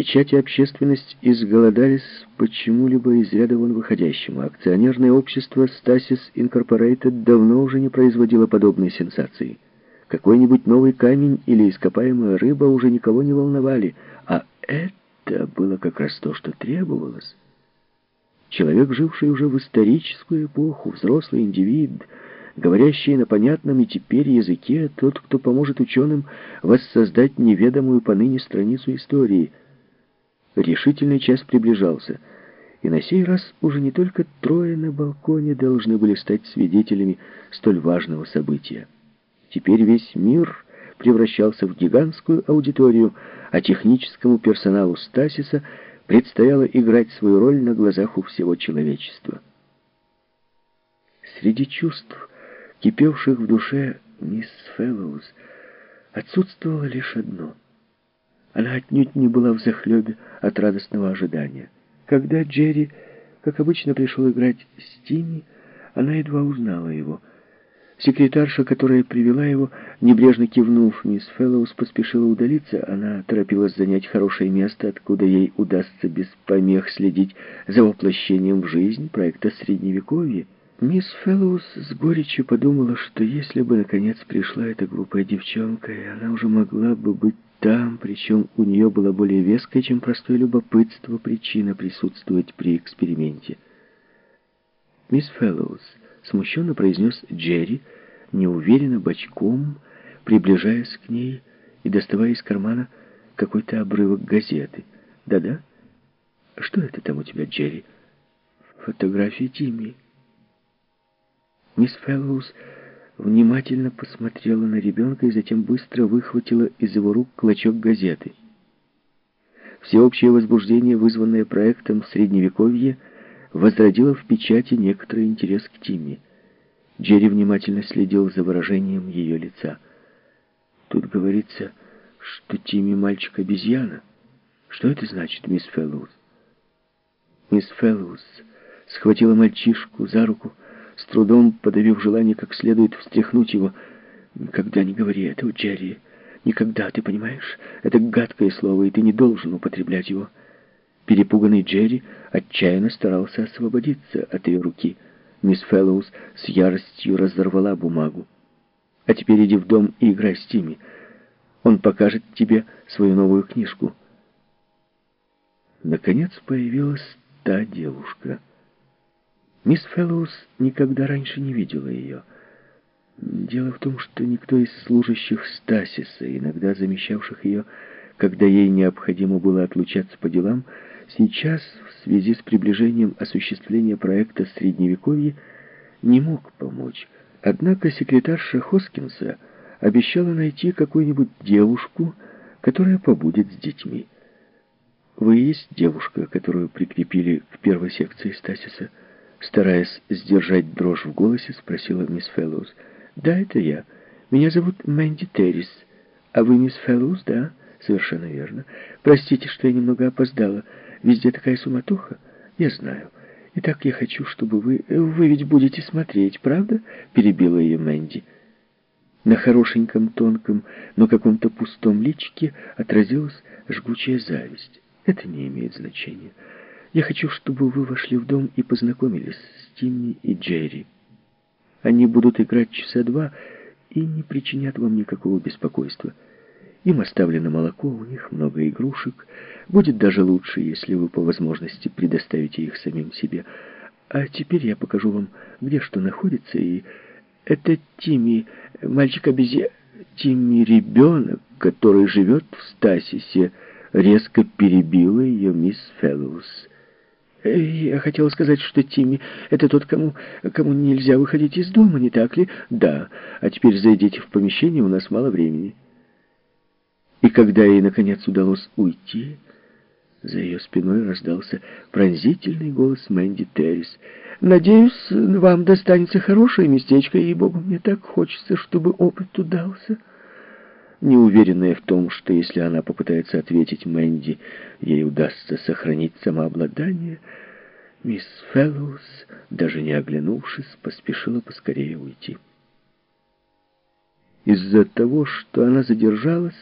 Печать и общественность изголодались почему-либо из ряда вон выходящему. Акционерное общество Stasis Incorporated давно уже не производило подобной сенсации. Какой-нибудь новый камень или ископаемая рыба уже никого не волновали, а это было как раз то, что требовалось. Человек, живший уже в историческую эпоху, взрослый индивид, говорящий на понятном и теперь языке, тот, кто поможет ученым воссоздать неведомую поныне страницу истории — Решительный час приближался, и на сей раз уже не только трое на балконе должны были стать свидетелями столь важного события. Теперь весь мир превращался в гигантскую аудиторию, а техническому персоналу Стасиса предстояло играть свою роль на глазах у всего человечества. Среди чувств, кипевших в душе мисс Фэллоуз, отсутствовало лишь одно — она отнюдь не была в захлебе от радостного ожидания. Когда Джерри, как обычно, пришел играть с Тимми, она едва узнала его. Секретарша, которая привела его, небрежно кивнув, мисс Фэллоус поспешила удалиться. Она торопилась занять хорошее место, откуда ей удастся без помех следить за воплощением в жизнь проекта Средневековья. Мисс Фэллоус с горечью подумала, что если бы наконец пришла эта глупая девчонка, и она уже могла бы быть там, причем у нее была более веская, чем простое любопытство, причина присутствовать при эксперименте. «Мисс Фэллоус», — смущенно произнес Джерри, неуверенно бочком, приближаясь к ней и доставая из кармана какой-то обрывок газеты. «Да-да? Что это там у тебя, Джерри?» «Фотография Тимми». Мисс Фэллоус внимательно посмотрела на ребенка и затем быстро выхватила из его рук клочок газеты. Всеобщее возбуждение, вызванное проектом Средневековье, возродило в печати некоторый интерес к Тиме. Джерри внимательно следил за выражением ее лица. Тут говорится, что Тимми мальчик-обезьяна. Что это значит, мисс Фэллоус? Мисс Фэллоус схватила мальчишку за руку, трудом подавив желание как следует встряхнуть его. «Никогда не говори этого, Джерри. Никогда, ты понимаешь? Это гадкое слово, и ты не должен употреблять его». Перепуганный Джерри отчаянно старался освободиться от ее руки. Мисс Фэллоус с яростью разорвала бумагу. «А теперь иди в дом и играй с Тимми. Он покажет тебе свою новую книжку». Наконец появилась та девушка — Мисс Фэллоус никогда раньше не видела ее. Дело в том, что никто из служащих Стасиса, иногда замещавших ее, когда ей необходимо было отлучаться по делам, сейчас, в связи с приближением осуществления проекта Средневековья, не мог помочь. Однако секретарша Хоскинса обещала найти какую-нибудь девушку, которая побудет с детьми. «Вы есть девушка, которую прикрепили к первой секции Стасиса?» Стараясь сдержать дрожь в голосе, спросила мисс Фэллоус. «Да, это я. Меня зовут Мэнди Террис. А вы мисс Фэллоус, да?» «Совершенно верно. Простите, что я немного опоздала. Везде такая суматоха. Я знаю. Итак, я хочу, чтобы вы... Вы ведь будете смотреть, правда?» Перебила ее Мэнди. На хорошеньком, тонком, но каком-то пустом личике отразилась жгучая зависть. Это не имеет значения. Я хочу, чтобы вы вошли в дом и познакомились с Тимми и Джерри. Они будут играть часа два и не причинят вам никакого беспокойства. Им оставлено молоко, у них много игрушек. Будет даже лучше, если вы по возможности предоставите их самим себе. А теперь я покажу вам, где что находится, и... Это Тимми, мальчик-обезьян... Тимми ребенок, который живет в Стасисе, резко перебила ее мисс Фэллоус. Я хотела сказать, что Тимми — это тот, кому, кому нельзя выходить из дома, не так ли? Да. А теперь зайдите в помещение, у нас мало времени. И когда ей, наконец, удалось уйти, за ее спиной раздался пронзительный голос Мэнди Террис. «Надеюсь, вам достанется хорошее местечко, и, богу, мне так хочется, чтобы опыт удался» неуверенная в том, что если она попытается ответить Мэнди, ей удастся сохранить самообладание, мисс Фэллоус, даже не оглянувшись, поспешила поскорее уйти. Из-за того, что она задержалась,